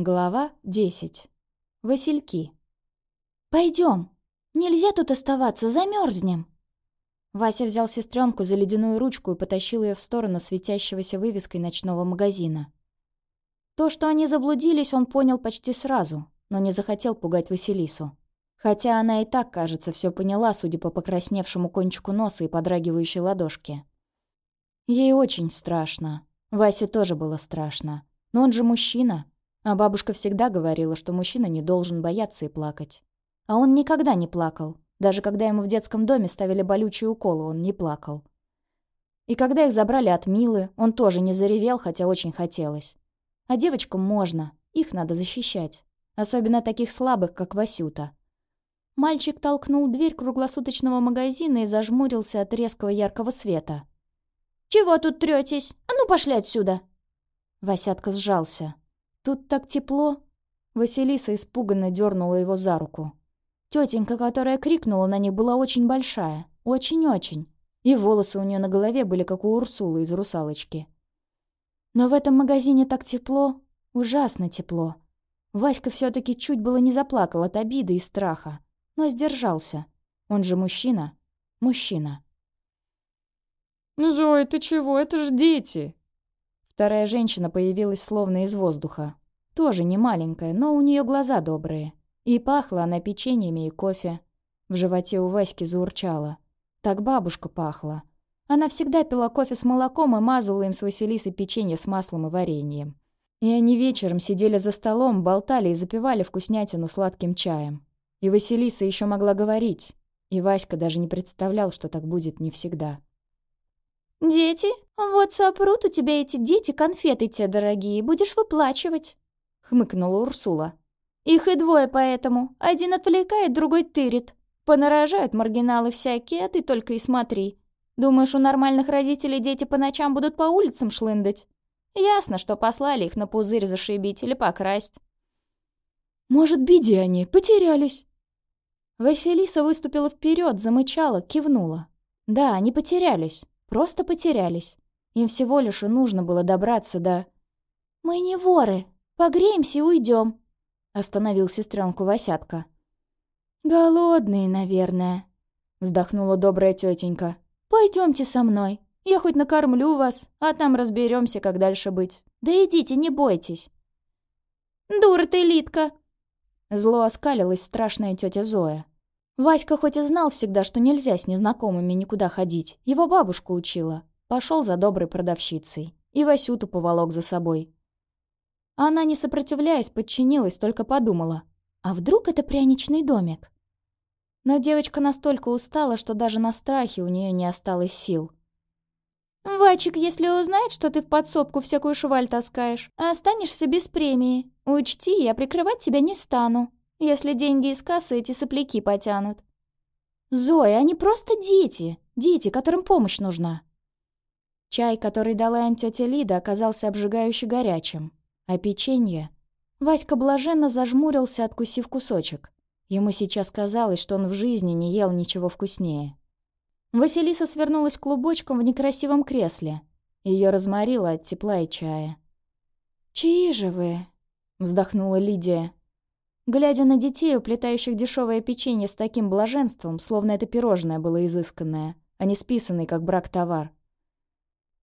Глава 10. Васильки. Пойдем. Нельзя тут оставаться, замерзнем. Вася взял сестренку за ледяную ручку и потащил ее в сторону светящегося вывеской ночного магазина. То, что они заблудились, он понял почти сразу, но не захотел пугать Василису. Хотя она и так, кажется, все поняла, судя по покрасневшему кончику носа и подрагивающей ладошке. Ей очень страшно. Васе тоже было страшно. Но он же мужчина. А бабушка всегда говорила, что мужчина не должен бояться и плакать. А он никогда не плакал. Даже когда ему в детском доме ставили болючие уколы, он не плакал. И когда их забрали от Милы, он тоже не заревел, хотя очень хотелось. А девочкам можно, их надо защищать. Особенно таких слабых, как Васюта. Мальчик толкнул дверь круглосуточного магазина и зажмурился от резкого яркого света. «Чего тут третесь? А ну пошли отсюда!» Васятка сжался. Тут так тепло. Василиса испуганно дернула его за руку. Тетенька, которая крикнула на них, была очень большая. Очень-очень. И волосы у нее на голове были, как у Урсулы из «Русалочки». Но в этом магазине так тепло, ужасно тепло. Васька все таки чуть было не заплакал от обиды и страха, но сдержался. Он же мужчина. Мужчина. «Ну, Зоя, ты чего? Это ж дети!» Вторая женщина появилась словно из воздуха. Тоже не маленькая, но у нее глаза добрые. И пахла она печеньями и кофе. В животе у Васьки заурчало. Так бабушка пахла. Она всегда пила кофе с молоком и мазала им с Василисой печенье с маслом и вареньем. И они вечером сидели за столом, болтали и запивали вкуснятину сладким чаем. И Василиса еще могла говорить. И Васька даже не представлял, что так будет не всегда. «Дети? Вот сопрут у тебя эти дети, конфеты те дорогие, будешь выплачивать», — хмыкнула Урсула. «Их и двое поэтому. Один отвлекает, другой тырит. Понарожают маргиналы всякие, а ты только и смотри. Думаешь, у нормальных родителей дети по ночам будут по улицам шлындать? Ясно, что послали их на пузырь зашибить или покрасть». «Может, беди они, потерялись?» Василиса выступила вперед, замычала, кивнула. «Да, они потерялись. Просто потерялись. Им всего лишь и нужно было добраться до... «Мы не воры. Погреемся и уйдем», — остановил сестренку Васятка. «Голодные, наверное», — вздохнула добрая тетенька. Пойдемте со мной. Я хоть накормлю вас, а там разберемся, как дальше быть. Да идите, не бойтесь». «Дура ты, Литка!» Зло оскалилась страшная тетя Зоя. Васька хоть и знал всегда, что нельзя с незнакомыми никуда ходить, его бабушка учила. Пошел за доброй продавщицей. И Васюту поволок за собой. Она, не сопротивляясь, подчинилась, только подумала. А вдруг это пряничный домик? Но девочка настолько устала, что даже на страхе у нее не осталось сил. «Вачик, если узнает, что ты в подсобку всякую шваль таскаешь, останешься без премии. Учти, я прикрывать тебя не стану», если деньги из кассы эти сопляки потянут. Зоя, они просто дети. Дети, которым помощь нужна. Чай, который дала им тетя Лида, оказался обжигающе горячим. А печенье... Васька блаженно зажмурился, откусив кусочек. Ему сейчас казалось, что он в жизни не ел ничего вкуснее. Василиса свернулась клубочком в некрасивом кресле. Ее разморило от тепла и чая. «Чьи же вы?» — вздохнула Лидия. Глядя на детей, уплетающих дешевое печенье с таким блаженством, словно это пирожное было изысканное, а не списанный, как брак товар.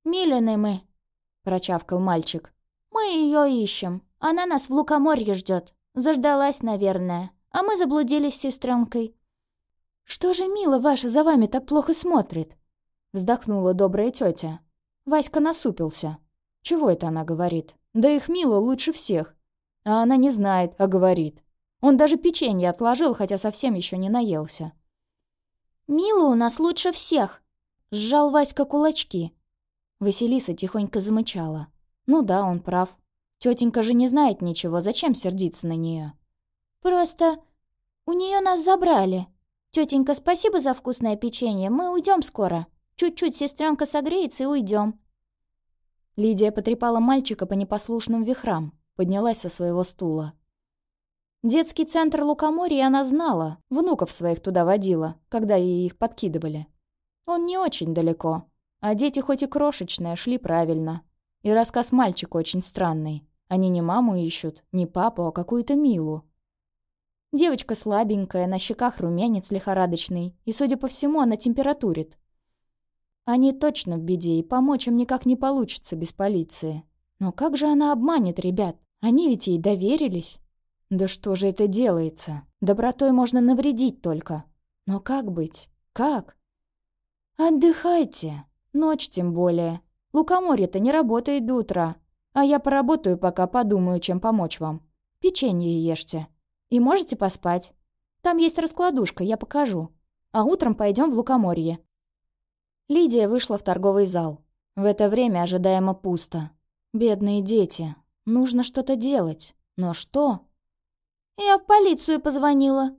«Милены мы», — прочавкал мальчик. «Мы ее ищем. Она нас в лукоморье ждет. Заждалась, наверное. А мы заблудились с сестренкой. «Что же Мила ваша за вами так плохо смотрит?» Вздохнула добрая тетя. Васька насупился. Чего это она говорит? Да их Мила лучше всех. А она не знает, а говорит. Он даже печенье отложил, хотя совсем еще не наелся. «Мила у нас лучше всех!» — сжал Васька кулачки. Василиса тихонько замычала. «Ну да, он прав. Тетенька же не знает ничего, зачем сердиться на нее? «Просто у нее нас забрали. Тетенька, спасибо за вкусное печенье, мы уйдем скоро. Чуть-чуть сестренка согреется и уйдем. Лидия потрепала мальчика по непослушным вихрам, поднялась со своего стула. Детский центр Лукоморья она знала, внуков своих туда водила, когда ей их подкидывали. Он не очень далеко, а дети хоть и крошечные, шли правильно. И рассказ мальчика очень странный. Они не маму ищут, не папу, а какую-то Милу. Девочка слабенькая, на щеках румянец лихорадочный, и, судя по всему, она температурит. Они точно в беде, и помочь им никак не получится без полиции. Но как же она обманет ребят? Они ведь ей доверились. Да что же это делается? Добротой можно навредить только. Но как быть? Как? Отдыхайте. Ночь тем более. Лукоморье-то не работает до утра. А я поработаю, пока подумаю, чем помочь вам. Печенье ешьте. И можете поспать. Там есть раскладушка, я покажу. А утром пойдем в Лукоморье. Лидия вышла в торговый зал. В это время ожидаемо пусто. Бедные дети. Нужно что-то делать. Но что? «Я в полицию позвонила».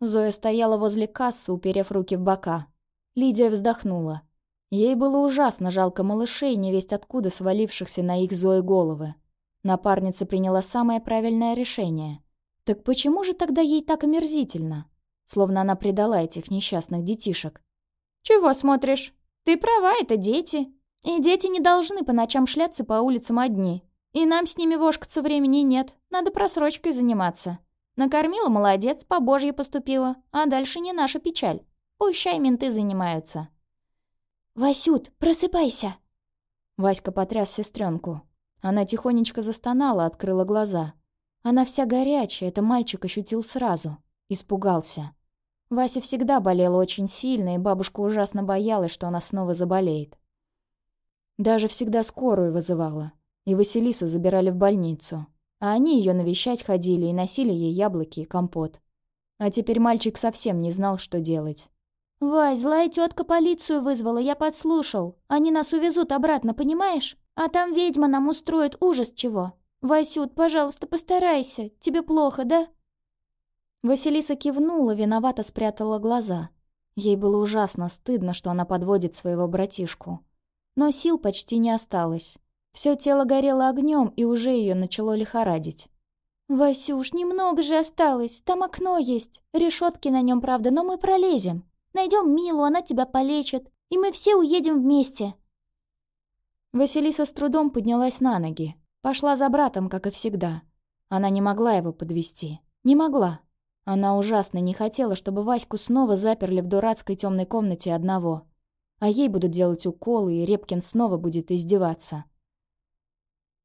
Зоя стояла возле кассы, уперев руки в бока. Лидия вздохнула. Ей было ужасно жалко малышей, невесть откуда свалившихся на их Зои головы. Напарница приняла самое правильное решение. Так почему же тогда ей так омерзительно? Словно она предала этих несчастных детишек. «Чего смотришь? Ты права, это дети. И дети не должны по ночам шляться по улицам одни. И нам с ними вошкаться времени нет, надо просрочкой заниматься. Накормила, молодец, по божье поступила, а дальше не наша печаль. Пущай менты занимаются. «Васют, просыпайся!» Васька потряс сестренку. Она тихонечко застонала, открыла глаза. Она вся горячая, это мальчик ощутил сразу. Испугался. Вася всегда болела очень сильно, и бабушка ужасно боялась, что она снова заболеет. Даже всегда скорую вызывала. И Василису забирали в больницу. А они ее навещать ходили и носили ей яблоки и компот. А теперь мальчик совсем не знал, что делать. «Вась, злая тетка полицию вызвала, я подслушал. Они нас увезут обратно, понимаешь? А там ведьма нам устроит ужас чего. Васют, пожалуйста, постарайся. Тебе плохо, да?» Василиса кивнула, виновато спрятала глаза. Ей было ужасно стыдно, что она подводит своего братишку. Но сил почти не осталось. Все тело горело огнем, и уже ее начало лихорадить. «Васюш, немного же осталось. Там окно есть. Решетки на нем, правда, но мы пролезем. Найдем Милу, она тебя полечит, и мы все уедем вместе». Василиса с трудом поднялась на ноги. Пошла за братом, как и всегда. Она не могла его подвести. Не могла. Она ужасно не хотела, чтобы Ваську снова заперли в дурацкой темной комнате одного. А ей будут делать уколы, и Репкин снова будет издеваться.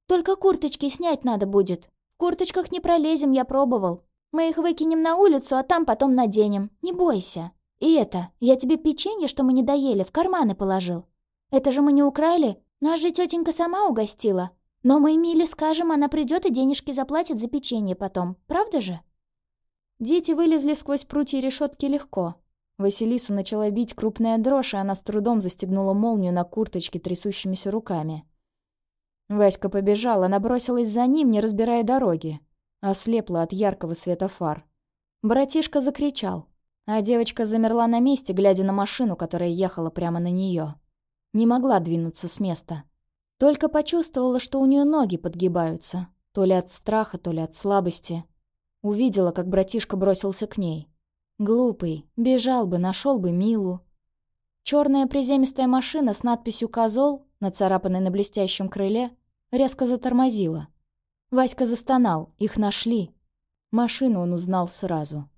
Только курточки снять надо будет. В курточках не пролезем, я пробовал. Мы их выкинем на улицу, а там потом наденем. Не бойся. И это, я тебе печенье, что мы не доели, в карманы положил. Это же мы не украли. Нас же тетенька сама угостила. Но мы Миле скажем, она придет и денежки заплатит за печенье потом. Правда же? Дети вылезли сквозь прутья решетки легко. Василису начала бить крупная дрожь, и она с трудом застегнула молнию на курточке трясущимися руками. Васька побежала, набросилась за ним, не разбирая дороги. Ослепла от яркого света фар. Братишка закричал, а девочка замерла на месте, глядя на машину, которая ехала прямо на нее. Не могла двинуться с места. Только почувствовала, что у нее ноги подгибаются. То ли от страха, то ли от слабости. Увидела, как братишка бросился к ней. Глупый, бежал бы, нашел бы Милу. Черная приземистая машина с надписью «Козол» нацарапанной на блестящем крыле, резко затормозила. Васька застонал, их нашли. Машину он узнал сразу.